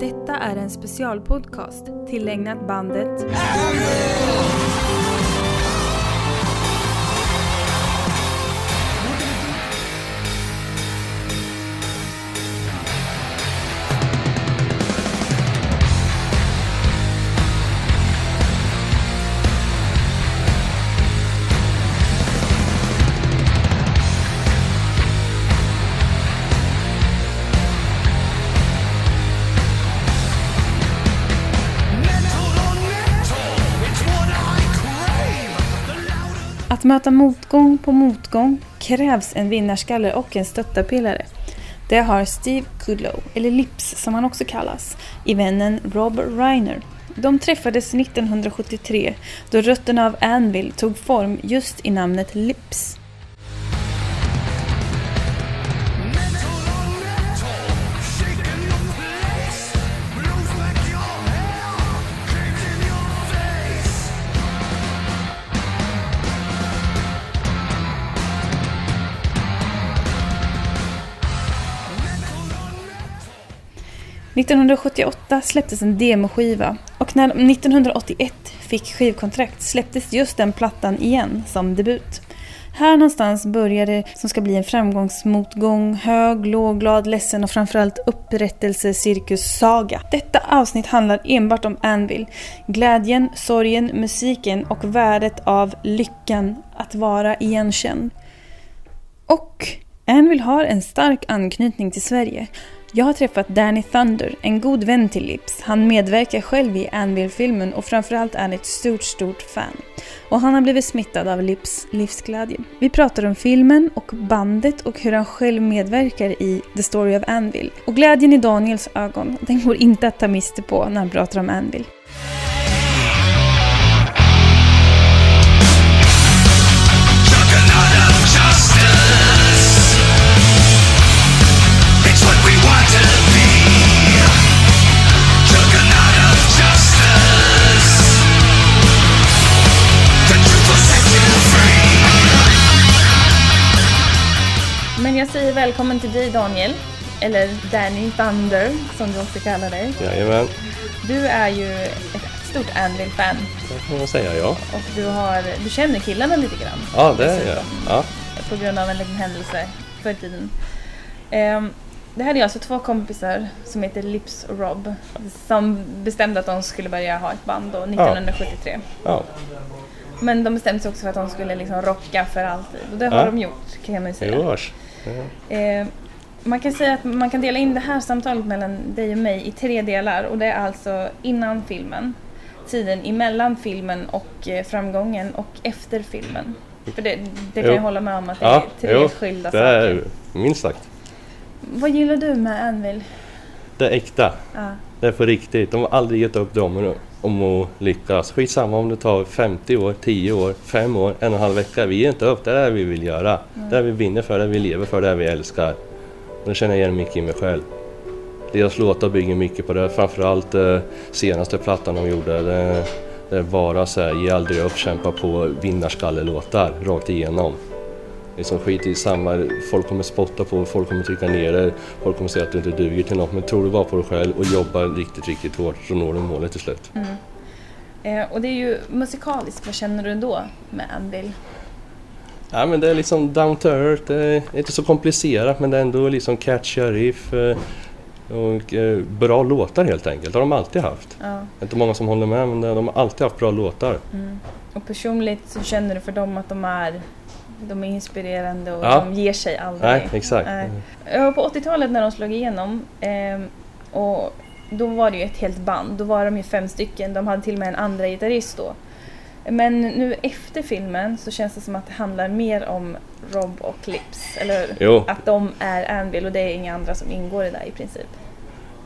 Detta är en specialpodcast tillägnat bandet. Möta motgång på motgång krävs en vinnarskalle och en stöttapelare. Det har Steve Goodlow, eller Lips som han också kallas, i vännen Rob Reiner. De träffades 1973 då rötterna av Anvil tog form just i namnet Lips. –1978 släpptes en demoskiva och när de 1981 fick skivkontrakt släpptes just den plattan igen som debut. Här någonstans börjar det som ska bli en framgångsmotgång, hög, låg, glad, ledsen och framförallt upprättelse, cirkus, saga. Detta avsnitt handlar enbart om Anvil. Glädjen, sorgen, musiken och värdet av lyckan att vara igenkänd. Och Anvil har en stark anknytning till Sverige. Jag har träffat Danny Thunder, en god vän till Lips. Han medverkar själv i Anvil-filmen och framförallt är han ett stort, stort fan. Och han har blivit smittad av Lips livsglädje. Vi pratar om filmen och bandet och hur han själv medverkar i The Story of Anvil. Och glädjen i Daniels ögon, den går inte att ta miste på när han pratar om Anvil. Jag säger välkommen till dig Daniel, eller Danny Thunder som du också kallar dig. Jajamän, Du är ju ett stort Anvil-fan det kan man säga ja. och du, har, du känner killarna lite grann. Ja, det är jag. Ja, På grund av en liten händelse förr i tiden. Ehm, det här är alltså två kompisar som heter Lips och Rob som bestämde att de skulle börja ha ett band då 1973. ja. Men de bestämde sig också för att de skulle liksom rocka för alltid och det har Ja. de gjort kan man ju säga. Jo, Eh, man kan säga att man kan dela in det här samtalet mellan dig och mig i tre delar och det är alltså innan filmen, tiden emellan filmen och eh, framgången och efter filmen. För det, det kan Jo. jag hålla med om att det Ja, är tre jo, skilda det saker. är minst sagt. Vad gillar du med Anvil? Det är äkta. Ja. Det är på riktigt. De har aldrig gett upp drömmen om att lyckas. Skitsamma om det tar 50 år, 10 år, 5 år, en och en halv vecka. Vi ger inte upp. Det är det vi vill göra. Det är vi vinner för, det vi lever för, det vi älskar. Och det känner jag igen mycket i mig själv. Deras låtar bygger mycket på det. Framförallt eh, senaste plattan de gjorde. Det, det är bara så här, ge aldrig upp, kämpa på vinnarskallen-låtar rakt igenom. Liksom skit i samma, folk kommer spotta på folk kommer trycka ner dig, folk kommer säga att du inte duger till något. Men tror du bara på dig själv och jobbar riktigt, riktigt hårt så når du målet till slut. Eh, och det är ju musikaliskt, vad känner du då med Anvil? Ja men det är liksom down to earth, det är inte så komplicerat men det är ändå liksom catchiga riff eh, och eh, bra låtar helt enkelt. Det har de alltid haft. Ja. Det är inte många som håller med men de har alltid haft bra låtar. Och personligt så känner du för dem att de är, de är inspirerande och Ja. de ger sig aldrig. Nej, exakt. Nej. Ja, På 80-talet när de slog igenom ehm, och då var det ju ett helt band. Då var de ju fem stycken. De hade till och med en andra gitarrist då. Men nu efter filmen så känns det som att det handlar mer om Rob och Lips. Eller? Jo. Att de är Anvil och det är inga andra som ingår i det där i princip.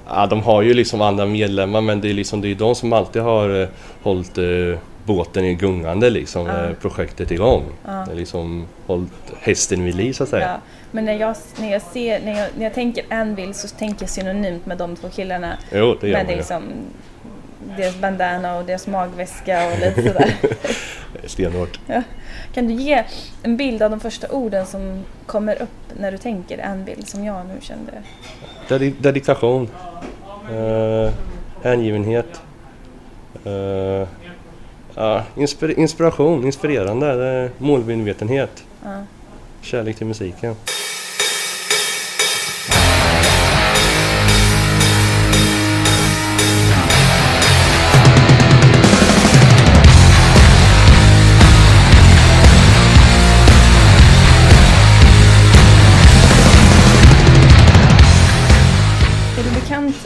Ja, de har ju liksom andra medlemmar men det är liksom det är de som alltid har eh, hållit eh, båten i gungande liksom, Ja. projektet igång. Ja. Det är liksom hållit hästen vid liv så att säga. Ja. Men när jag, när, jag ser, när, jag, när jag tänker Anvil så tänker jag synonymt med de två killarna. Jo, det gör med man liksom deras bandana och deras magväska och lite sådär. Är Stenhårt. Ja. Kan du ge en bild av de första orden som kommer upp när du tänker Anvil som jag nu kände? Dedi- dedikation. Uh, hängivenhet. Eh, ja, inspir inspiration, inspirerande, målmedvetenhet. Ja. Kärlek till musiken.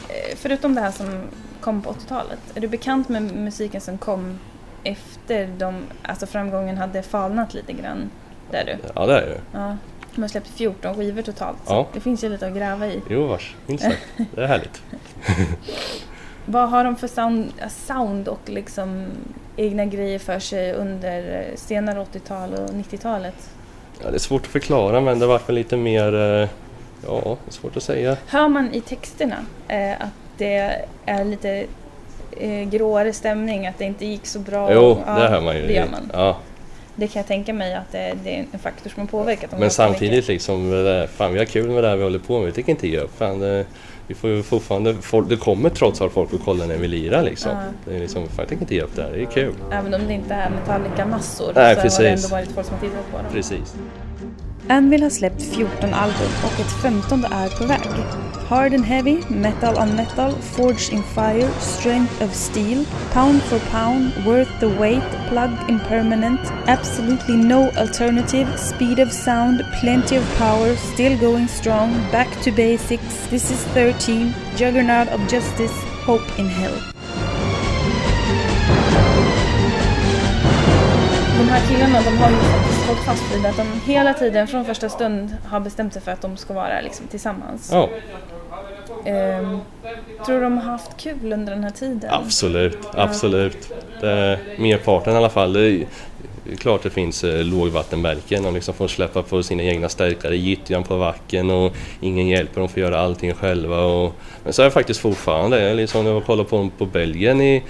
Eh, förutom det här som kom på 80-talet, är du bekant med musiken som kom efter de, alltså framgången hade falnat lite grann? Där du? Ja, det är det. Ja. De har släppt 14 skivor totalt. Ja. Det finns ju lite att gräva i. Jo, vars. Minst sagt. Det är härligt. Vad har de för sound, äh, sound och liksom egna grejer för sig under eh, senare 80-tal och 90-talet? Ja, det är svårt att förklara, men det var väl lite mer... eh, Ja, det är svårt att säga. Hör man i texterna eh, att det är lite eh, gråare stämning, att det inte gick så bra? Jo, Ja, det hör man ju. Det gör man. Ja, Det kan jag tänka mig att det, det är en faktor som har påverkat men samtidigt liksom, fan vi har kul med det här vi håller på med. Vi tänker inte ge upp. Fan, det, vi får ju fortfarande, folk, det kommer trots allt folk och kollar när vi lirar liksom. Ja. Det är liksom, fan jag tänker inte ge upp det här, det är kul. Även om det inte är Metallica-massor Nej, så har det precis. ändå varit folk som har tittat på dem. Precis. Anvil har släppt 14 album och ett 15 är på väg. Hard and Heavy, Metal on Metal, Forged in Fire, Strength of Steel, Pound for Pound, Worth the Wait, Plugged Impermanent, Absolutely No Alternative, Speed of Sound, Plenty of Power, Still Going Strong, Back to Basics, This is 13, Juggernaut of Justice, Hope in Hell. Här killarna de har ju faktiskt hållit fast vid att de hela tiden från första stund har bestämt sig för att de ska vara liksom, tillsammans. Ja, Ehm, tror du de har haft kul under den här tiden? absolut, absolut. Det merparten i alla fall. Det är, det är klart det finns eh, lågvattenmärken och liksom får släppa på sina egna stärkare, gyttjan på vacken och ingen hjälper dem att göra allting själva. Och, men så är det faktiskt fortfarande. Jag Liksom jag kollade på dem på Belgien i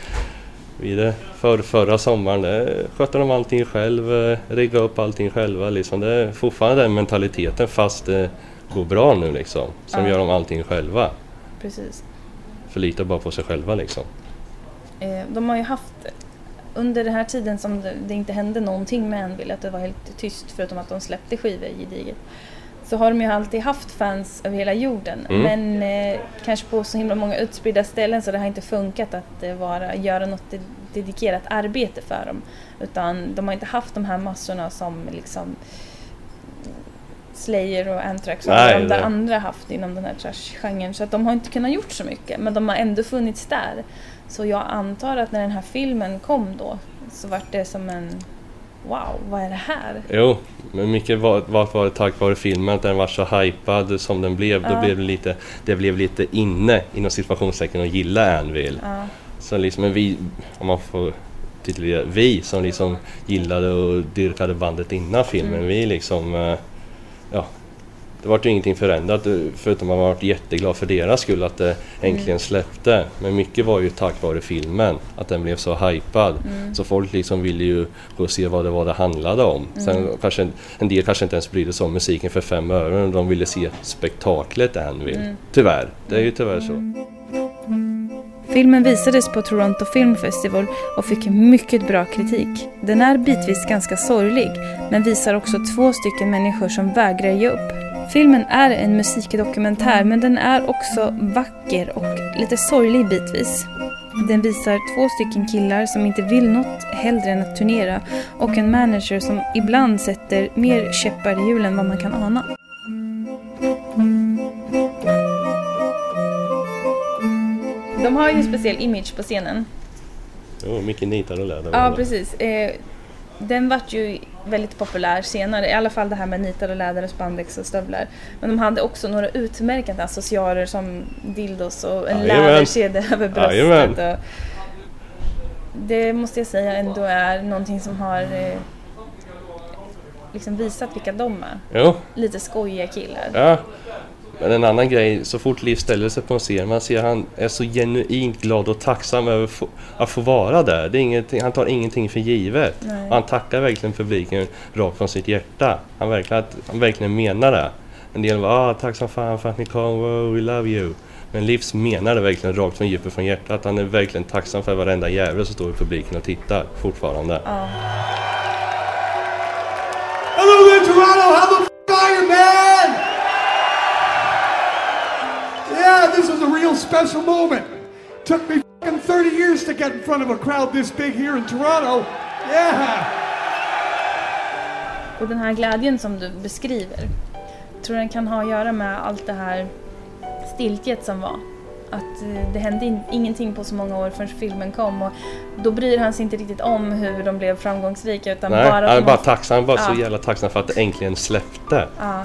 vid det, för, förra sommaren, det skötte de allting själv, eh, riggade upp allting själva. Liksom. Det är fortfarande den mentaliteten fast det går bra nu liksom. Som Ja. gör de allting själva. Precis. Förlitar bara på sig själva liksom. Eh, de har ju haft, under den här tiden som det, det inte hände någonting med Anvil, att det var helt tyst förutom att de släppte skivor gediget. Så har de ju alltid haft fans över hela jorden. Mm. Men eh, kanske på så himla många utspridda ställen så det har inte funkat att eh, vara, göra något de- dedikerat arbete för dem. Utan de har inte haft de här massorna som liksom Slayer och Anthrax och Nej, de det- andra haft inom den här trash-genren. Så att de har inte kunnat gjort så mycket. Men de har ändå funnits där. Så jag antar att när den här filmen kom då så var det som en Wow, vad är det här? Jo, men mycket var, var, var tack vare filmen att den var så hypad som den blev. Ja. Då blev det lite, det blev lite inne inom situationstecken att gilla Anvil. Ja, Så liksom men vi, om man får titulera vi som liksom gillade och dyrkade bandet innan filmen, Mm. vi liksom, eh, ja, det vart ju ingenting förändrat eh, förutom att man varit jätteglad för deras skull att det äntligen Mm. släppte. Men mycket var ju tack vare filmen, att den blev så hypad. Mm. Så folk liksom ville ju gå och se vad det var det handlade om. Sen Mm. kanske en, en del kanske inte ens brydde sig om musiken för fem öre, de ville se spektaklet Anvil. Mm. Tyvärr, det är ju tyvärr så. Filmen visades på Toronto Film Festival och fick mycket bra kritik. Den är bitvis ganska sorglig, men visar också två stycken människor som vägrar ge upp. Filmen är en musikdokumentär, men den är också vacker och lite sorglig bitvis. Den visar två stycken killar som inte vill något hellre än att turnera och en manager som ibland sätter mer käppar i hjulen än vad man kan ana. De har ju en speciell image på scenen. Jo, mycket nitar och läder. Ja, precis. Den vart ju väldigt populär senare, i alla fall det här med nitar och läder och spandex och stövlar. Men de hade också några utmärkande accessoarer som dildos och en Jajamän. läderkedja över bröstet. Det måste jag säga ändå är någonting som har eh, liksom visat vilka de är. Jo, Lite skojiga killar. ja. Men en annan grej, så fort Liv ställer sig på en scen, man ser han är så genuint glad och tacksam över få, att få vara där. Det är ingenting, han tar ingenting för givet. Nej. Och han tackar verkligen publiken rakt från sitt hjärta. Han verkligen, att, han verkligen menar det. En del var ah, tack som fan för att ni kom, wow, we love you. Men Livs menar det verkligen rakt från djupet från hjärtat. Han är verkligen tacksam för varenda jävel som står i publiken och tittar fortfarande. Ja. Hello there, Toronto. Yeah, this was a real special moment. Took me fucking 30 years to get in front of a crowd this big here in Toronto. Yeah. Och den här glädjen som du beskriver, tror du den kan ha att göra med allt det här stiltjet som var? Att eh, det hände in, ingenting på så många år förrän filmen kom och då bryr han sig inte riktigt om hur de blev framgångsrika utan Nej, bara... han att är bara tacksam, han är bara så Ja. jävla tacksam för att det äntligen släppte. Ja,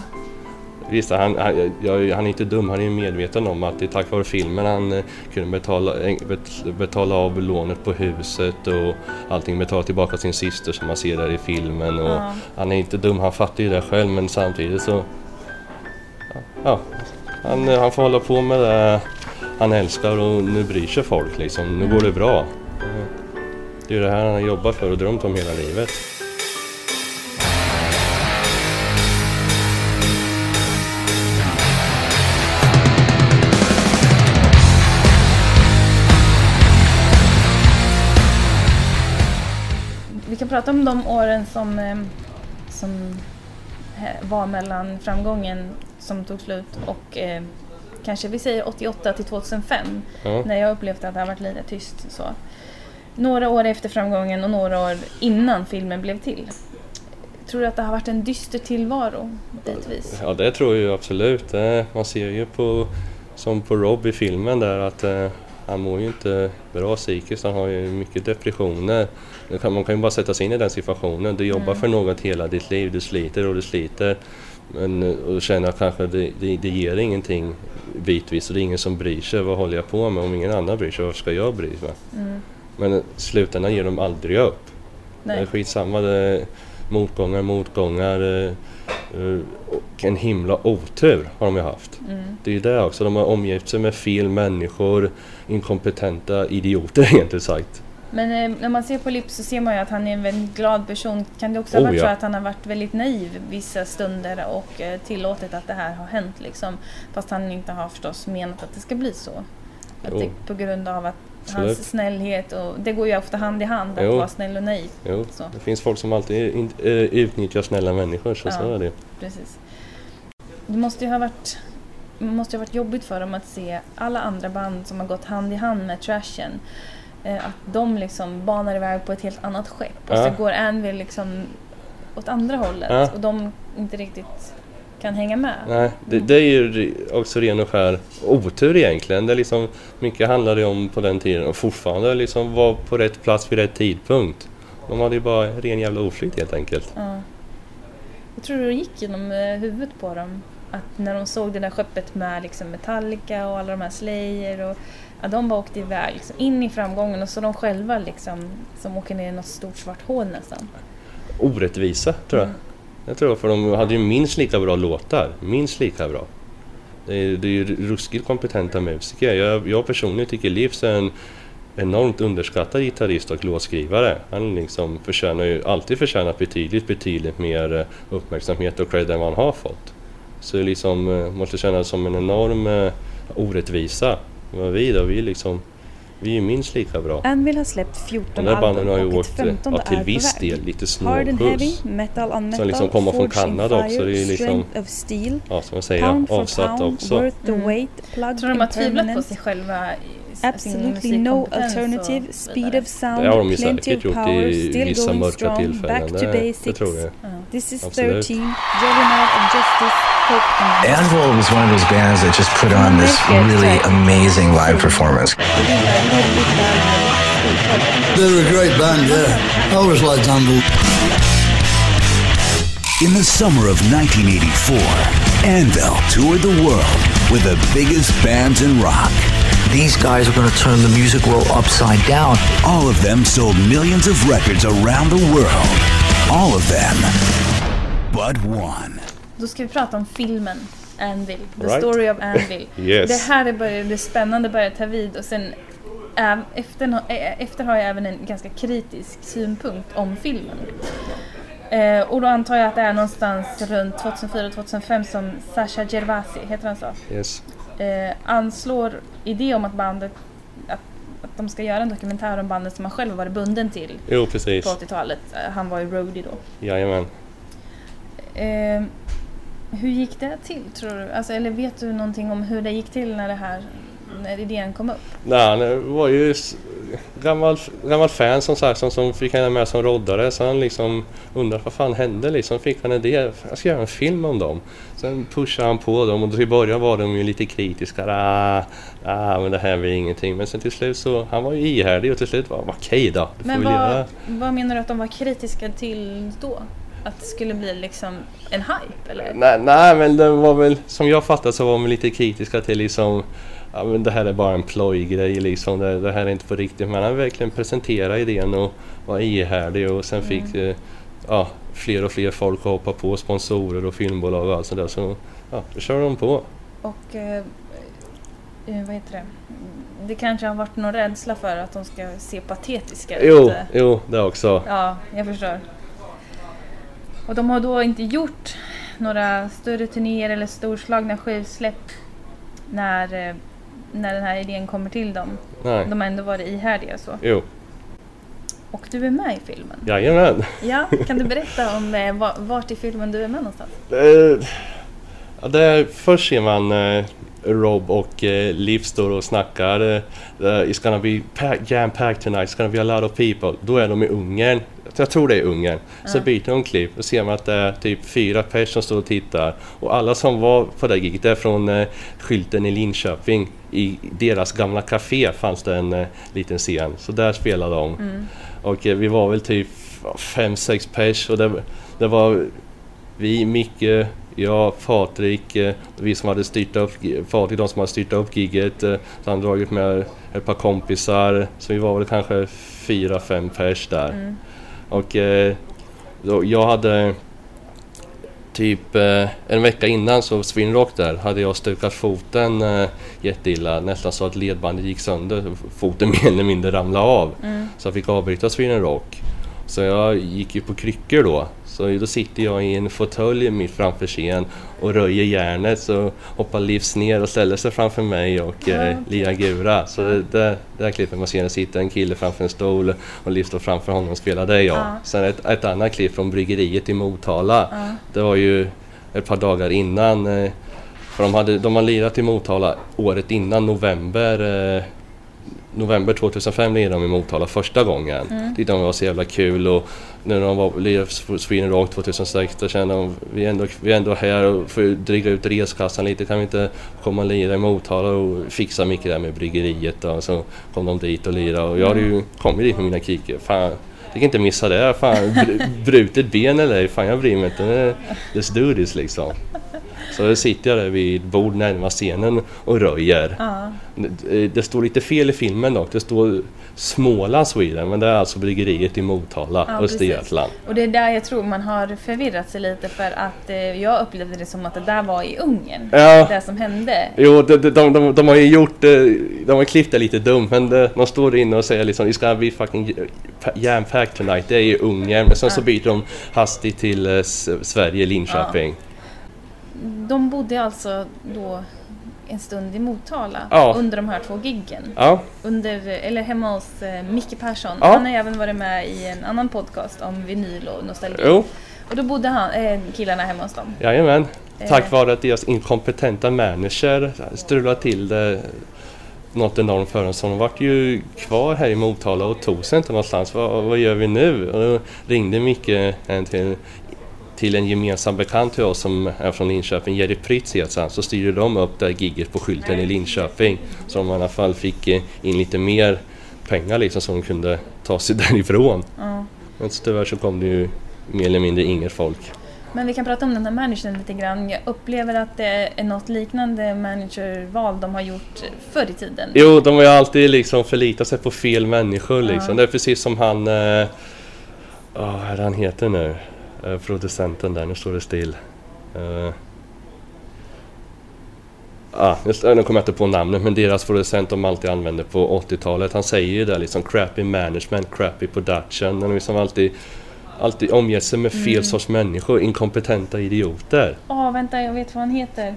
Visst, han, han, jag, han är inte dum, han är medveten om att det är tack vare filmen han eh, kunde betala, eh, bet, betala av lånet på huset och allting, betala tillbaka sin syster som man ser där i filmen. Och Ja. Han är inte dum, han fattar ju det själv men samtidigt så... Ja, han, eh, han får hålla på med det han älskar och nu bryr sig folk liksom. Nu går det bra. Det är det här han har jobbat för och drömt om hela livet. Prata om de åren som, eh, som var mellan framgången som tog slut och eh, kanske vi säger 88 till 2005 Ja. när jag upplevde att det har varit lite tyst. Så. Några år efter framgången och några år innan filmen blev till. Tror du att det har varit en dyster tillvaro bitvis? Ja, det tror jag absolut. Eh, Man ser ju på, som på Rob i filmen där att han mår ju inte bra psykiskt. Han har ju mycket depressioner. Man kan ju bara sätta sig in i den situationen. Du jobbar för något hela ditt liv. Du sliter och du sliter. Men, eh, och känner att kanske det, det, det ger ingenting bitvis och det är ingen som bryr sig. Vad håller jag på med? Om ingen annan bryr sig, varför ska jag bry mig? Men i slutändan ger de aldrig upp. Det är Nej. skitsamma. Det motgångar, motgångar eh, och en himla otur har de ju haft. Det är ju det också. De har omgett sig med fel människor, inkompetenta idioter egentligen sagt. Men eh, när man ser på Lips så ser man ju att han är en väldigt glad person. Kan det också ha Oh, varit så ja. att han har varit väldigt naiv vissa stunder och eh, tillåtit att det här har hänt liksom? Fast han inte har förstås menat att det ska bli så. Att Jo. det, på grund av att Absolut. hans snällhet och det går ju ofta hand i hand att Jo. vara snäll och naiv. Jo, Så. det finns folk som alltid in, utnyttjar snälla människor, så Ja. så är det. Precis. Det måste ju ha varit måste ha varit jobbigt för dem att se alla andra band som har gått hand i hand med Trashen. Eh, att de liksom banar iväg på ett helt annat skepp och Ja. så går Anvil liksom åt andra hållet Ja. och de inte riktigt kan hänga med. Nej, det, det är ju också ren och skär otur egentligen. Det är liksom, mycket handlade om på den tiden och fortfarande liksom vara på rätt plats vid rätt tidpunkt. De hade ju bara ren jävla oflyt helt enkelt. Ja. Jag tror det gick genom eh, huvudet på dem. Att när de såg det där skeppet med liksom Metallica och alla de här Slayer och ja, de bara åkte iväg liksom, in i framgången och så de själva liksom som åker ner i något stort svart hål nästan. Orättvisa tror jag. Mm. Jag tror för de hade ju minst lika bra låtar. Minst lika bra. Det är, det är ju ruskigt kompetenta musiker. Jag, jag personligen tycker Livs är en enormt underskattad gitarrist och låtskrivare. Han liksom förtjänar ju alltid förtjänat betydligt, betydligt mer eh, uppmärksamhet och cred än vad han har fått. Så det liksom eh, måste kännas som en enorm eh, orättvisa. Vad vi då, vi liksom, vi är minst lika bra. Anvil har släppt 14 De där banden har ju och ett åkt, eh, 15 ja, till är på viss del lite snålskjuts. metal on metal, liksom kommer från Kanada också, fire, det är liksom- strength of steel, Ja, som jag säger, pound for avsatt pound, också. worth the weight, plugged Tror de har tvivlat på sig själva? I sin Absolutely no alternative, speed of sound, Det har de ju plenty säkert of gjort power, i still vissa going mörka strong, tillfällen. back to Det, det basics. tror jag. This is Absolut. 13, Juggernaut of Justice, Hope and Anvil was one of those bands that just put on this really amazing live performance. They're a great band, yeah. I always liked Anvil. In the summer of 1984, Anvil toured the world with the biggest bands in rock. These guys are going to turn the music world upside down. All of them sold millions of records around the world. All of them, but one. Då ska vi prata om filmen Anvil, The Right. Story of Anvil. Yes. Det här är börjar, det spännande börjar ta vid och sen efter, eh, efter har jag även en ganska kritisk synpunkt om filmen. Eh, och då antar jag att det är någonstans runt 2004-2005 som Sasha Gervasi, heter han så? Yes. Eh, anslår idé om att bandet att, att de ska göra en dokumentär om bandet som han själv varit bunden till Jo, på precis. 80-talet. Eh, Han var ju roadie då. Jajamän. Eh, hur gick det till tror du? Alltså, eller vet du någonting om hur det gick till när det här när idén kom upp? Nej, det var ju gammal, gammal fan som sagt som, som fick hänga med som roddare. Så han liksom undrade vad fan hände liksom. Fick han en idé. Jag ska göra en film om dem. Sen pushade han på dem och i början var de ju lite kritiska. Ah, ah, men det här blir ingenting. Men sen till slut så, han var ju ihärdig och till slut var okej då. Det får Men vad, vad menar du att de var kritiska till då? Att det skulle bli liksom en hype eller? Nej, nej, men det var väl som jag fattade så var de lite kritiska till liksom Ja men det här är bara en plojgrej liksom. Det, det här är inte på riktigt. Men han verkligen presenterade idén och var ihärdig och sen fick eh, ja, fler och fler folk att hoppa på. Sponsorer och filmbolag och allt sånt där. Så ja, då kör de på. Och eh, eh, vad heter det? Det kanske har varit någon rädsla för att de ska se patetiska Jo, ut. jo, det också. Ja, jag förstår. Och de har då inte gjort några större turnéer eller storslagna skivsläpp när, eh, när den här idén kommer till dem. Nej, De har ändå varit ihärdiga så. jo, Och du är med i filmen. jajamän. Ja, kan du berätta om eh, va- vart i filmen du är med någonstans? Eh, ja, det först ser man eh, Rob och eh, Liv står och snackar. Eh, it's gonna be pack, jam-packed tonight, it's gonna be a lot of people. Då är de i Ungern. Jag tror det är Ungern. Så byter de klipp och ser man att det är typ fyra personer som står och tittar. Och alla som var på det giget är från eh, skylten i Linköping. I deras gamla café fanns det en eh, liten scen. Så där spelade de. Och eh, vi var väl typ fem, sex pers och det, det var vi, Micke, jag, Patrik, eh, vi som hade styrt upp, Patrik de som hade styrt upp giget. eh, Så han dragit med ett par kompisar. Så vi var väl kanske fyra, fem pers där. Och eh, då, jag hade typ en vecka innan så Sweden Rock där hade jag stukat foten jätteilla. Nästan så att ledbandet gick sönder. Foten mer eller mindre ramlade av. Så jag fick avbryta Sweden Rock. Så jag gick ju på kryckor då. Så då sitter jag i en fåtölj mitt framför scen och röjer järnet. Så hoppar Livs ner och ställer sig framför mig och eh, lirar gura. Så det, det här klippet man ser, det sitter en kille framför en stol och Liv står framför honom och spelar det jag. Sen ett, ett annat klipp från bryggeriet i Motala. Det var ju ett par dagar innan. Eh, för de hade, de hade lirat i Motala året innan, november eh, november 2005 lirade de i Motala första gången. Mm. Tyckte de var så jävla kul och när de var lirade Sweden Rock 2006 då kände de vi är ändå, vi är ändå här och får dryga ut reskassan lite. Kan vi inte komma och lira i Motala och fixa mycket där med bryggeriet då. Så kom de dit och lirade och jag hade ju kommit dit med mina kickor. Fan, jag kan inte missa det. Fan, br- brutet ben eller ej, fan jag bryr mig inte. Let's do this liksom. Så då sitter jag där vid bord närmast scenen och röjer. Ja. Det- Det står lite fel i filmen dock. Det står Småland Sweden men det är alltså bryggeriet i Motala, Ja, Östergötland. Och det är där jag tror man har förvirrat sig lite för att eh, jag upplevde det som att det där var i Ungern. Ja. Det som hände. Jo, de, de, de, de, har ju gjort eh, de har klippt det lite dumt men de står inne och säger liksom It's gonna be fucking jam-packed tonight. Det är ju Ungern men sen så byter de hastigt till eh, Sverige, Linköping. De bodde alltså då en stund i Motala Ja. under de här två giggen. Ja, Under, eller hemma hos eh, Micke Persson. Ja. Han har även varit med i en annan podcast om vinyl och nostalgi. jo, Och då bodde han, eh, killarna hemma hos dem. jajamän. Tack Eh. vare att deras inkompetenta manager strulade till det något enormt för dem. Så de vart ju kvar här i Motala och tog sig inte någonstans. Vad, vad gör vi nu? Och då ringde Micke en till, till en gemensam bekant till oss som är från Linköping, Jerry Prytz heter han. Så styrde de upp det här giget på skylten i Linköping. Så de i alla fall fick eh, in lite mer pengar liksom så de kunde ta sig därifrån. Ja. Men tyvärr så kom det ju mer eller mindre inget folk. Men vi kan prata om den här managern lite grann. Jag upplever att det är något liknande managerval de har gjort förr i tiden. Jo, de har ju alltid liksom förlitat sig på fel människor liksom. Det är precis som han... Eh, oh, vad är det han heter nu? Eh, producenten där, nu står det still. Eh, ah, just, nu kommer jag inte på namnet, men deras producent de alltid använde på 80-talet. Han säger ju det liksom, crappy management, crappy production. De liksom alltid, alltid omgett sig med fel sorts människor, inkompetenta idioter. Åh, vänta, jag vet vad han heter.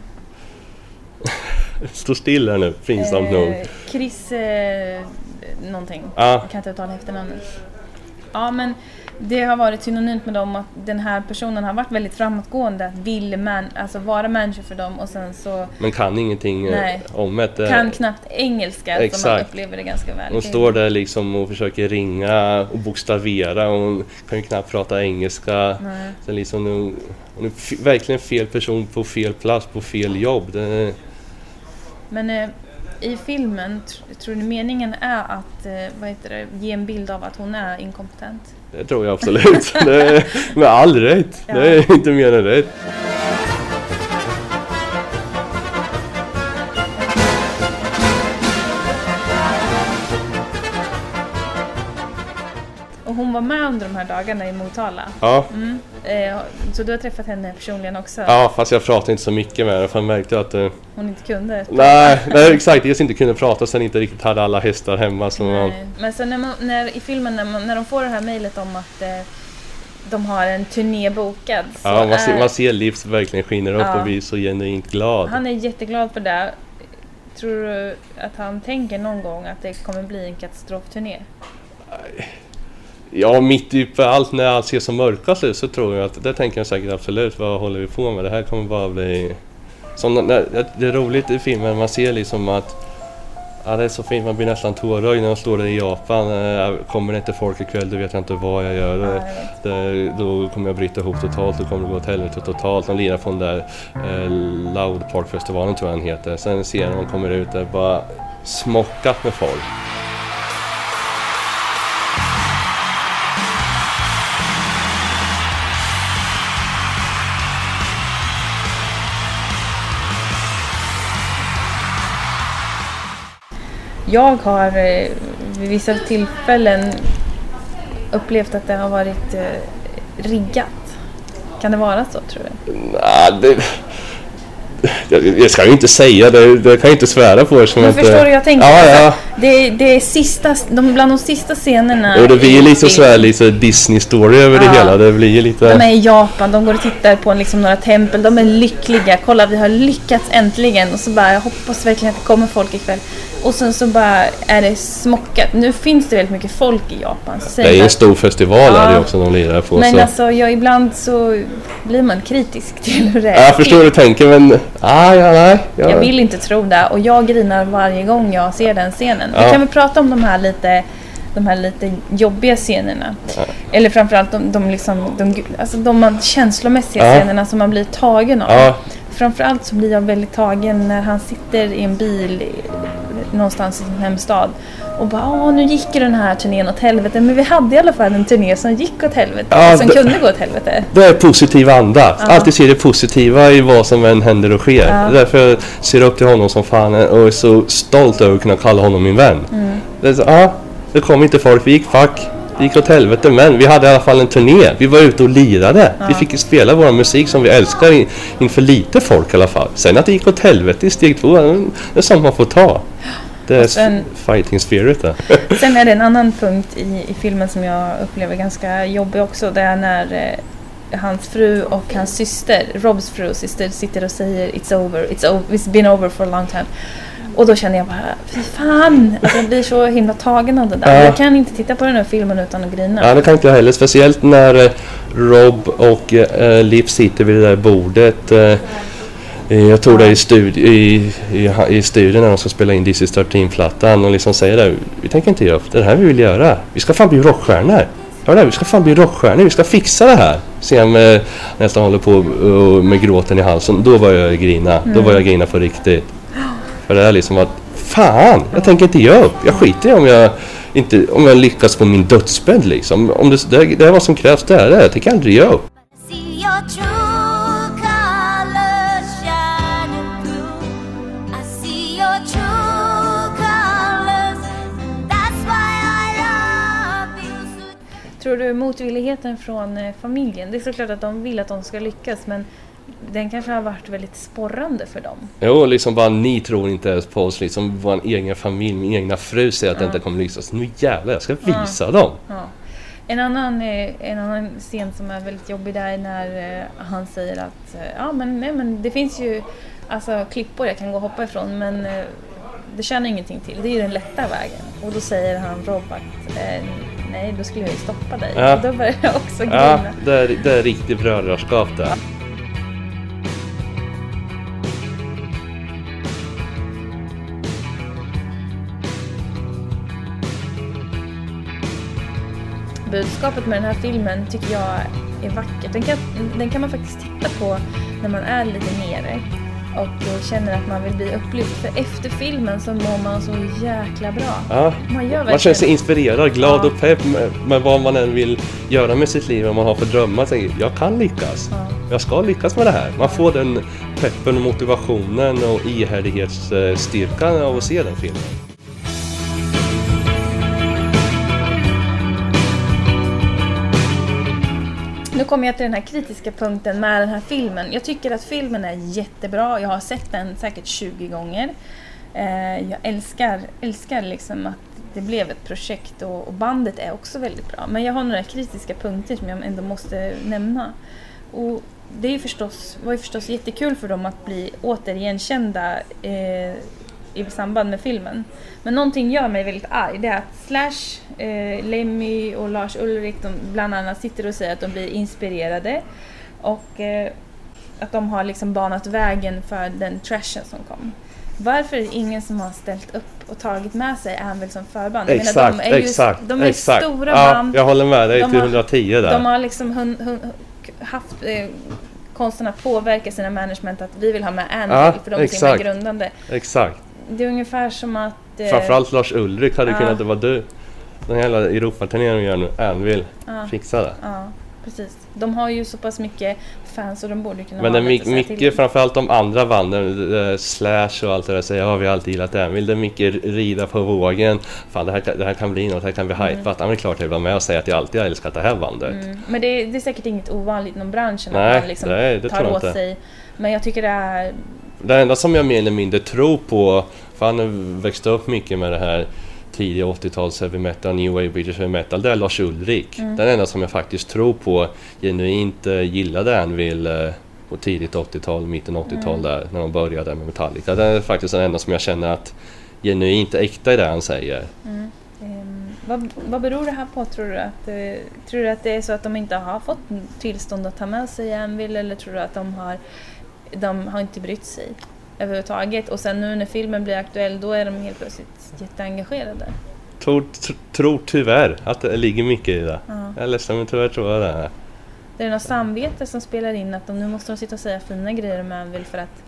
Stå still här nu, pinsamt nog. Eh, Chris eh, någonting. Ja. Jag kan inte uttala efternamnet. Ja men det har varit synonymt med dem att den här personen har varit väldigt framåtgående. Att vill man, alltså vara manager för dem och sen så Men kan ingenting eh, Nej. om det. eh, kan knappt engelska så man Exakt. upplever det ganska väl. Hon står där liksom och försöker ringa och bokstavera och hon kan ju knappt prata engelska. Nej. Så liksom hon, hon är verkligen fel person på fel plats på fel jobb. Det, Men eh, i filmen, tr- tror ni meningen är att eh, vad heter det, ge en bild av att hon är inkompetent? Det tror jag absolut. det är, med all rätt. Det är inte mer än rätt. Och hon var med under de här dagarna i Motala. Ja. Mm. Eh, så du har träffat henne personligen också? ja, fast jag pratade inte så mycket med henne för jag märkte att eh, Hon inte kunde? Nej, nej exakt. Dels inte kunde prata sen inte riktigt hade alla hästar hemma. Så man. Men sen när, man, när i filmen när, man, när de får det här mejlet om att eh, de har en turné bokad ja, man, ser, man ser Livs verkligen skiner upp Ja. och blir så genuint glad. han är jätteglad för det. Tror du att han tänker någon gång att det kommer bli en katastrofturné? Ja, mitt i allt när allt ser som mörkast ut så tror jag att det tänker jag säkert absolut. Vad håller vi på med? Det här kommer bara bli... Som det är roligt i filmen, man ser liksom att Ja, det är så fint, man blir nästan tårögd när de står där i Japan. Eh, Kommer det inte folk ikväll, då vet jag inte vad jag gör. Vet. Det, då kommer jag bryta ihop totalt, då kommer det gå åt helvete totalt. De lirar på den där eh, Loud Park-festivalen tror jag den heter. Sen ser jag när de kommer ut, det är bara smockat med folk. Jag har eh, vid vissa tillfällen upplevt att det har varit eh, riggat. Kan det vara så tror du? Nej, det, jag, jag ska ju inte säga det, det kan jag inte svära på eftersom Men förstår du jag tänker? Ja, ja. Det, det är sista, de, bland de sista scenerna Jo, det blir lite filmen. sådär lite Disney-story över det Ja. hela. Det blir lite... De är i Japan, de går och tittar på liksom några tempel, de är lyckliga. Kolla vi har lyckats äntligen. Och så bara, jag hoppas verkligen att det kommer folk ikväll. Och sen så bara är det smockat. Nu finns det väldigt mycket folk i Japan. Så Det är en stor festival är det Ja. ju också de lirar på. Men så. alltså jag, ibland så blir man kritisk till hur det är. Ja, jag förstår hur du tänker men... Ah, ja, nej. Ja. Jag vill inte tro det och jag grinar varje gång jag ser den scenen. Ja. Vi kan väl prata om de här lite, de här lite jobbiga scenerna. Eller framförallt de, de, liksom, de, alltså de känslomässiga Ja. scenerna som man blir tagen av. Ja. Framförallt så blir jag väldigt tagen när han sitter i en bil någonstans i sin hemstad och bara åh nu gick ju den här turnén åt helvete men vi hade i alla fall en turné som gick åt helvete. Ja, som det- kunde gå åt helvete. Det är positiv anda. Alltid se det positiva i vad som än händer och sker. Ja. Därför jag ser upp till honom som fan och är så stolt över att kunna kalla honom min vän. Mm. Det, så, ja, det kom inte folk, vi gick fuck. Det gick åt helvete men vi hade i alla fall en turné. Vi var ute och lirade. Vi fick spela vår musik som vi älskar in, inför lite folk i alla fall. Sen att det gick åt helvete i steg två, det är sånt man får ta. Det är sen- fighting spirit det. Sen är det en annan punkt i, i filmen som jag upplever ganska jobbig också. Det är när eh, hans fru och hans syster, Robs fru och syster, sitter och säger It's over, it's, over, it's been over for a long time. Och då känner jag bara, fy fan! Alltså jag blir så himla tagen av det där. Ja. Jag kan inte titta på den här filmen utan att grina. Ja, det kan inte jag heller. Speciellt när eh, Rob och eh, Liv sitter vid det där bordet. Eh, Eh, jag tror det är i, studi- i, i, i studion när de ska spela in This is 13-plattan och liksom säger det. Vi tänker inte ge upp. Det är det här vi vill göra. Vi ska fan bli rockstjärnor. Hör det, vi ska fan bli rockstjärnor. Vi ska fixa det här. Sen eh, nästan håller på och, med gråten i halsen. Då var jag grina. Då var jag grina på riktigt. För det är liksom att Fan, jag tänker inte ge upp. Jag skiter i om jag inte om jag lyckas på min dödsbädd liksom. Om det, det, det är vad som krävs, det är det. Jag tänker aldrig ge upp. Motvilligheten från eh, familjen, det är såklart att de vill att de ska lyckas men den kanske har varit väldigt sporrande för dem. Jo, liksom bara ni tror inte ens på oss. Liksom vår egen familj, min egna fru säger att det inte kommer lyckas. Nu jävlar, jag ska visa dem. Ja. En annan, eh, en annan scen som är väldigt jobbig där är när eh, han säger att ja, men, nej, men det finns ju alltså, klippor jag kan gå och hoppa ifrån men det tjänar ingenting till. Det är ju den lätta vägen. Och då säger han Rob att eh, nej, då skulle jag ju stoppa dig. Ja. Då börjar jag också grina. Ja, det är, det är riktigt brödraskap det. budskapet med den här filmen tycker jag är vackert. Den kan, den kan man faktiskt titta på när man är lite nere och känner att man vill bli upplyft. För efter filmen så mår man så jäkla bra. Ja. Man gör Man känner sig inspirerad, glad Ja. och pepp med, med vad man än vill göra med sitt liv, vad man har för drömmar. Tänker, jag kan lyckas. Ja. Jag ska lyckas med det här. Man får den peppen, och motivationen och ihärdighetsstyrkan av att se den filmen. Nu kommer jag till den här kritiska punkten med den här filmen. Jag tycker att filmen är jättebra. Jag har sett den säkert 20 gånger. Eh, jag älskar, älskar liksom att det blev ett projekt och, bandet är också väldigt bra. Men jag har några kritiska punkter som jag ändå måste nämna. Och det är förstås, var ju förstås jättekul för dem att bli återigenkända eh, i samband med filmen. Men någonting gör mig väldigt arg. Det är att Slash, eh, Lemmy och Lars Ulrik de bland annat sitter och säger att de blir inspirerade. Och eh, att de har liksom banat vägen för den trashen som kom. Varför är det ingen som har ställt upp och tagit med sig Anvil som förband? Jag menar, Exakt, de är ju, exakt, De är exakt. stora ja, band. Jag håller med dig De till har- 110 där. De har liksom hun, hun, haft eh, konsten att påverka sina management att vi vill ha med Anvil Ja, för de är så grundande. Exakt. Det är ungefär som att... eh, Framförallt Lars Ulrik hade ja. kunnat det var du. Den jävla Europaturneringen vi gör nu, Anvil, Ja. fixa det. Ja, precis. De har ju så pass mycket fans och de borde kunna Men det är till mycket, om. framförallt de andra banden, eh, Slash och allt det där, säger ja vi har alltid gillat Anvil. Det är mycket rida på vågen. Fan det här, kan- det här kan bli något, det här kan bli hypat. Ja men det är klart jag vill vara med och säga att jag alltid har älskat det här bandet. Mm. Men det är, det är säkert inget ovanligt inom branschen Nej, att man liksom det tar tror jag åt inte. sig. Men jag tycker det är... Det enda som jag mer eller mindre tror på, för han har växt upp mycket med det här tidiga 80-tals heavy metal, new wave british heavy metal, det är Lars Ulrik. Mm. Den enda som jag faktiskt tror på genuint eh, gillade Anvil eh, på tidigt 80-tal, mitten 80-tal Mm. där, när de började med Metallica. Det är faktiskt den enda som jag känner att genuint äkta i det han säger. Mm. Ehm, vad, vad beror det här på tror du? Att, eh, tror du att det är så att de inte har fått tillstånd att ta med sig Anvil eller tror du att de har, de har inte brytt sig överhuvudtaget? Och sen nu när filmen blir aktuell då är de helt plötsligt jätteengagerade. Tror, tr- tror tyvärr att det ligger mycket i det. Ja. Jag är ledsen men tyvärr tror jag det. är. Det är något samvete som spelar in att de nu måste de sitta och säga fina grejer om Anvil för att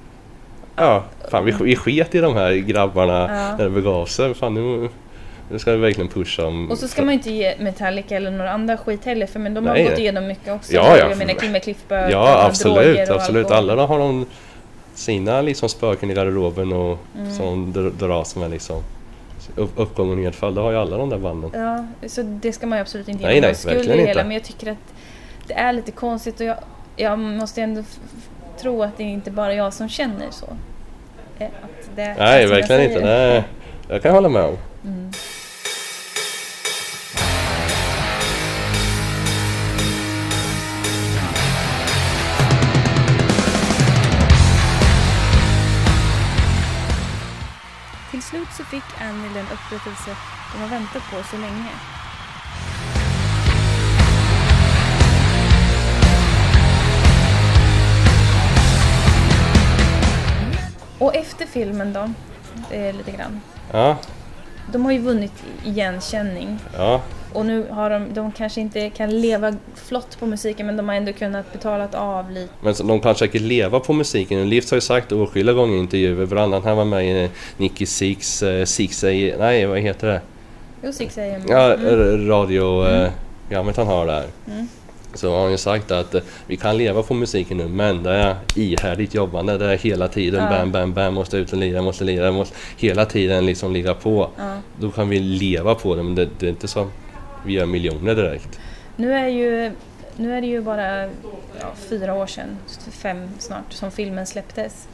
Ja, fan vi, vi sket i de här grabbarna Ja. när det begav sig. Fan, nu, nu ska vi verkligen pusha dem. Och så ska man ju inte ge Metallica eller några andra skit heller för men de har Nej. gått igenom mycket också. Ja, ja. Jag menar Kim Cliff Burke, Ja, absolut, och absolut. alkohol. Alla har de sina liksom spöken i garderoben och Mm. som dr- dras med liksom. Upp, uppgång och nedfall, det har ju alla de där banden. Ja, så det ska man ju absolut inte ge nej, någon skuld i hela men jag tycker att det är lite konstigt och jag, jag måste ändå tro att det är inte bara jag som känner så. Eh, Att det Nej, verkligen inte. Nej, jag kan hålla med om. Så fick Annie den upprättelse de har väntat på så länge. Och efter filmen då, eh, lite grann. Ja, De har ju vunnit igenkänning ja. Och nu har de, de kanske inte kan leva flott på musiken men de har ändå kunnat betala av lite. Men de kan säkert leva på musiken. Livs har ju sagt åtskilliga gånger i intervjuer, bland annat han var med i Nicky Six, eh, Six, eh, nej vad heter det? Jo, Six säger Ja, mm. radioprogrammet han har där. Mm. Så har han ju sagt att eh, vi kan leva på musiken nu men det är ihärdigt jobbande. Det är hela tiden Ja. bam, bam, bam, måste ut och lira, måste lira, måste hela tiden liksom ligga på. Ja. Då kan vi leva på det men det, det är inte så vi gör miljoner direkt. Nu är, ju, nu är det ju bara ja, fyra år sedan, fem snart, som filmen släpptes.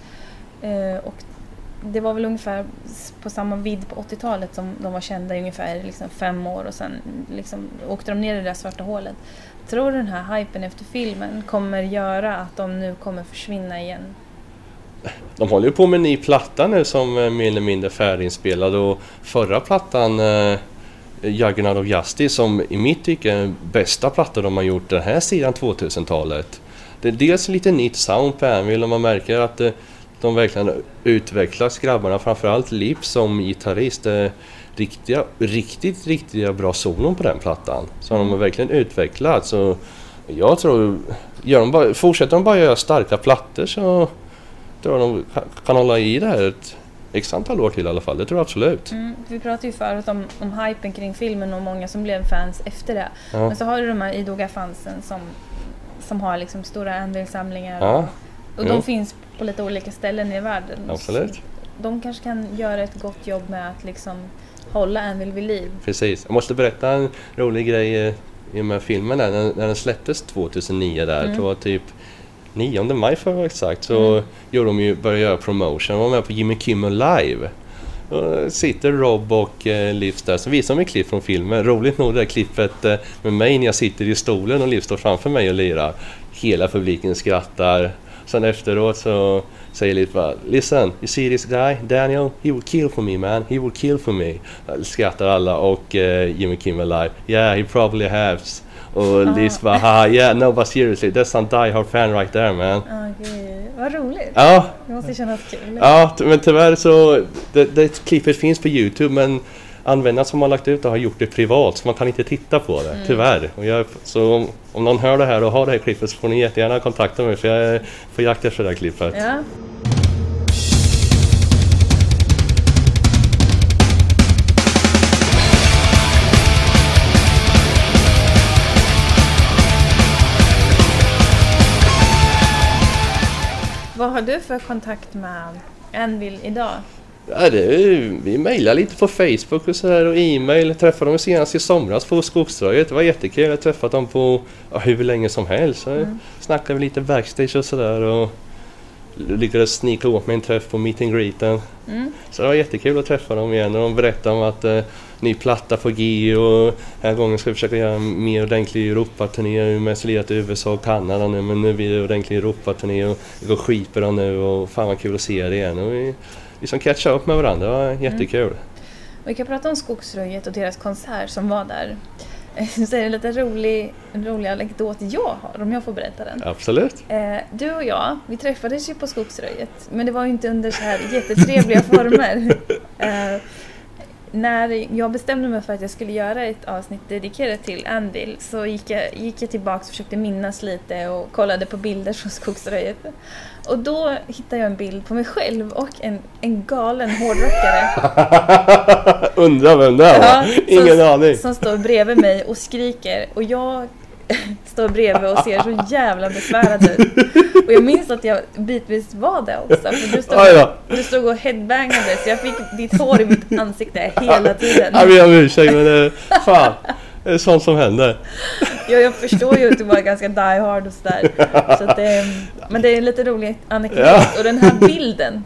Eh, och det var väl ungefär på samma vidd på 80-talet som de var kända i ungefär liksom fem år och sen liksom åkte de ner i det där svarta hålet. Tror du den här hypen efter filmen kommer göra att de nu kommer försvinna igen? de håller ju på med en ny platta nu som är mer eller mindre färdiginspelad och förra plattan eh, Juggernaut of Justice som i mitt tycke är den bästa platta de har gjort den här sidan 2000-talet. Det är dels lite nytt sound på Anvil och man märker att eh, de verkligen utvecklas grabbarna, framförallt Lips som gitarrist. Eh, riktiga, riktigt, riktigt bra solon på den plattan. Så de har verkligen utvecklats. och jag tror, gör de bara, fortsätter de bara göra starka plattor så tror jag de kan- kan hålla i det här ett x antal år till i alla fall. Det tror jag absolut. Mm, vi pratade ju förut om, om hypen kring filmen och många som blev fans efter det. Ja. Men så har du de här idoga fansen som, som har liksom stora Anvil-samlingar. Ja, och jo. de finns på lite olika ställen i världen. Absolut. Så De kanske kan göra ett gott jobb med att liksom hålla Anvil vid liv. Precis. Jag måste berätta en rolig grej i och med filmen där. När, när den släpptes 2009 där, Mm. det var typ 9 maj för att vara exakt, så gjorde de ju, började göra promotion. De var med på Jimmy Kimmel Live. Och sitter Rob och eh, Livs där, så visar de ett klipp från filmen. Roligt nog det där klippet eh, med mig när jag sitter i stolen och Liv står framför mig och lirar. Hela publiken skrattar. Sen efteråt så säger Liv bara Listen, you see this guy, Daniel? He will kill for me man, he will kill for me. Skrattar alla och eh, Jimmy Kimmel Live Yeah, he probably has. Och Liz bara haha yeah, no but seriously, that's some die hard fan right there man. Gud. Vad roligt. Ja, Det måste kännas kul. Ja, men tyvärr så... Det, det klippet finns på Youtube men användaren som har lagt ut det har gjort det privat så man kan inte titta på det, tyvärr. Och jag, så om, om någon hör det här och har det här klippet så får ni jättegärna kontakta mig för jag är på jakt efter det här klippet. Ja. Har du för kontakt med Anvil idag? Ja, det är, vi mejlar lite på Facebook och sådär och e-mail. Träffade dem senast i somras på Skogsröjet. Det var jättekul. Jag har träffat dem på ja, hur länge som helst. Så Snackade vi lite backstage och sådär och lyckades snika åt mig en träff på meet and greeten. Så det var jättekul att träffa dem igen och de berättade om att eh, ny platta på G och den här gången ska vi försöka göra en mer ordentlig Europaturné. Vi har mest lirat i USA och Kanada nu men nu blir det ordentlig Europaturné och det går skitbra nu och fan vad kul att se det igen. Och vi, vi som catchade upp med varandra, det var jättekul. Vi kan prata om Skogsröjet och deras konsert som var där. Så är det lite rolig, rolig anekdot jag har, om jag får berätta den. Absolut. Eh, du och jag, vi träffades ju på Skogsröjet, men det var ju inte under så här jättetrevliga former. Eh, när jag bestämde mig för att jag skulle göra ett avsnitt dedikerat till Anvil så gick jag, gick jag tillbaka och försökte minnas lite och kollade på bilder från Skogsröjet. Och då hittade jag en bild på mig själv och en, en galen hårdrockare Undrar vem det var? Ja, Ingen som, aning. Som står bredvid mig och skriker och jag står bredvid och ser så jävla besvärad ut. Och jag minns att jag bitvis var det också. För du stod, då. du stod och headbangade så jag fick ditt hår i mitt ansikte hela tiden. Jag ber om ursäkt men det, fan, är sånt som händer. Ja, jag förstår ju att du var ganska die hard och sådär. Så det, men det är en lite rolig anekdot. Ja. Och den här bilden,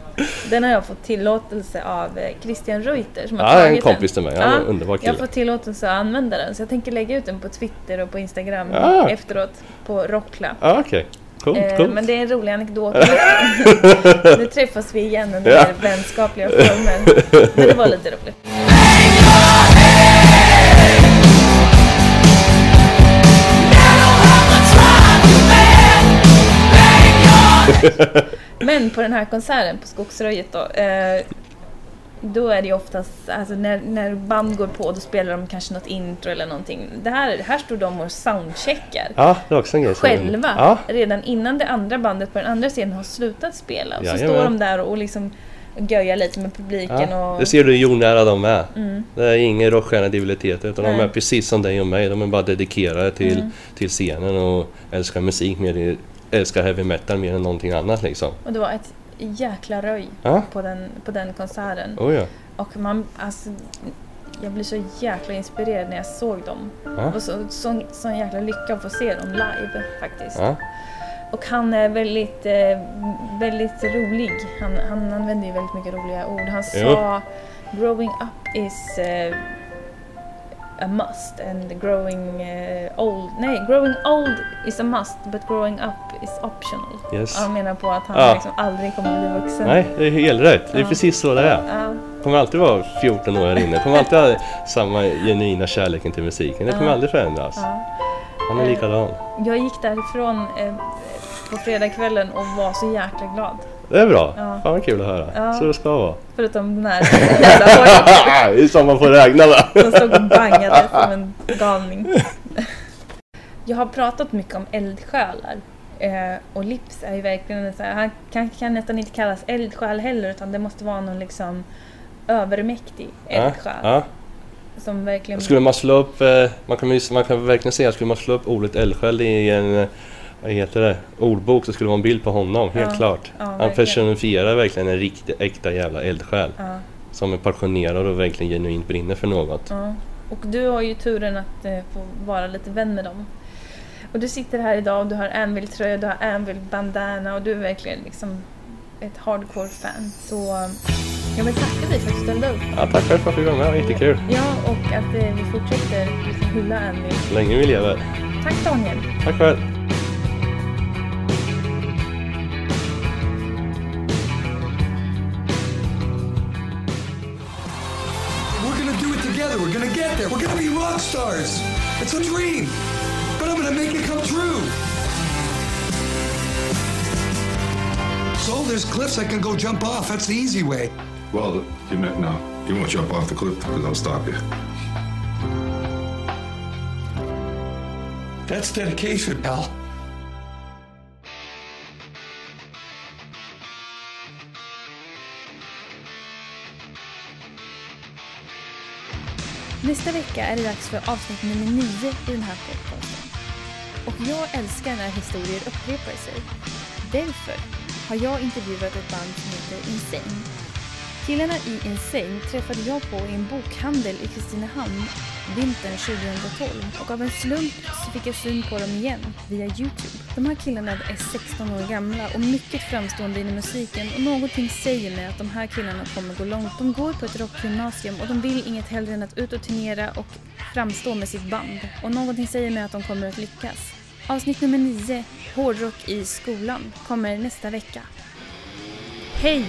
den har jag fått tillåtelse av eh, Christian Reuter som har Ja, en kompis till mig. Han en underbar Jag kille. har fått tillåtelse att använda den så jag tänker lägga ut den på Twitter och på Instagram Ja. efteråt på Rockla. Ja, okej. Coolt, Eh, coolt. Men det är en rolig anekdot. nu träffas vi igen under Ja. vänskapliga former. Men det var lite roligt. Men på den här konserten på Skogsröjet då. Eh, då är det ju oftast, alltså när, när band går på då spelar de kanske något intro eller någonting. Det här, här står de och soundcheckar. Ja, det är också en grej. Själva, Ja, redan innan det andra bandet på den andra scenen har slutat spela. Så Jajamän. står de där och liksom göjar lite med publiken. ja. och... Det ser du hur jordnära de är. Mm. Det är ingen rockstjärnedibilitet utan de Nej. är precis som dig och mig. De är bara dedikerade till, Mm. till scenen och älskar musik mer, älskar heavy metal mer än någonting annat liksom. Och det var ett jäkla röj Ja. på, den, på den konserten. Oh ja. Och man, alltså, jag blev så jäkla inspirerad när jag såg dem. Ja. Och så, så, sån jäkla lycka att få se dem live faktiskt. Ja. Och han är väldigt, eh, väldigt rolig. Han, han använder ju väldigt mycket roliga ord. Han Jo. sa Growing up is... Eh, a must and growing eh, old, nej, growing old is a must but growing up is optional. Yes. Han menar på att han Ja. liksom aldrig kommer bli vuxen. Nej, det är helt rätt. Det är precis så det är. Ja, kommer alltid vara 14 år här inne. kommer alltid ha samma genuina kärleken till musiken. Det kommer Ja. aldrig förändras. ja. Han är likadan. Jag gick därifrån eh, på fredagskvällen och var så jäkla glad. Det är bra. Ja. Fan vad kul att höra. Ja. Så det ska vara. Förutom den här jävla pojken det är som man får räkna med. som stod och bangade som en galning. Jag har pratat mycket om eldsjälar. Eh, och Lips är ju verkligen en så här, han kan, kan nästan inte kallas eldsjäl heller utan det måste vara någon liksom övermäktig eldsjäl. ja. Som verkligen... Skulle man slå upp, eh, man kan, man kan verkligen säga, skulle man slå upp ordet eldsjäl i en, eh, vad heter det, ordbok så skulle det vara en bild på honom, helt Ja, klart. ja, Han personifierar verkligen en riktig, äkta jävla eldsjäl. Ja, Som är passionerad och verkligen genuint brinner för något. ja. Och du har ju turen att eh, få vara lite vän med dem. Och du sitter här idag och du har Anvil-tröja, du har Anvil-bandana och du är verkligen liksom ett hardcore-fan. Så jag vill tacka dig för att du ställde upp. Ja, tack själv för att fick vara med, det var jättekul. Ja, och att eh, vi fortsätter liksom hylla Anvil. Så länge vi lever. Tack Daniel! Tack själv. Stars. It's a dream, but I'm gonna make it come true. So there's cliffs I can go jump off. That's the easy way. Well, you meant no. You won't jump off the cliff because I'll stop you. That's dedication, pal. Nästa vecka är det dags för avsnitt nummer nio i den här podcasten. Och jag älskar när historier upprepar sig. Därför har jag intervjuat ett band som heter Insane. Killarna i Insane träffade jag på i en bokhandel i Kristinehamn vintern 2012 och av en slump så fick jag syn på dem igen via Youtube. De här killarna är 16 år gamla och mycket framstående inom musiken och någonting säger mig att de här killarna kommer gå långt. De går på ett rockgymnasium och de vill inget hellre än att ut och turnera och framstå med sitt band. Och någonting säger mig att de kommer att lyckas. Avsnitt nummer 9, Hårdrock i skolan, kommer nästa vecka. Hej!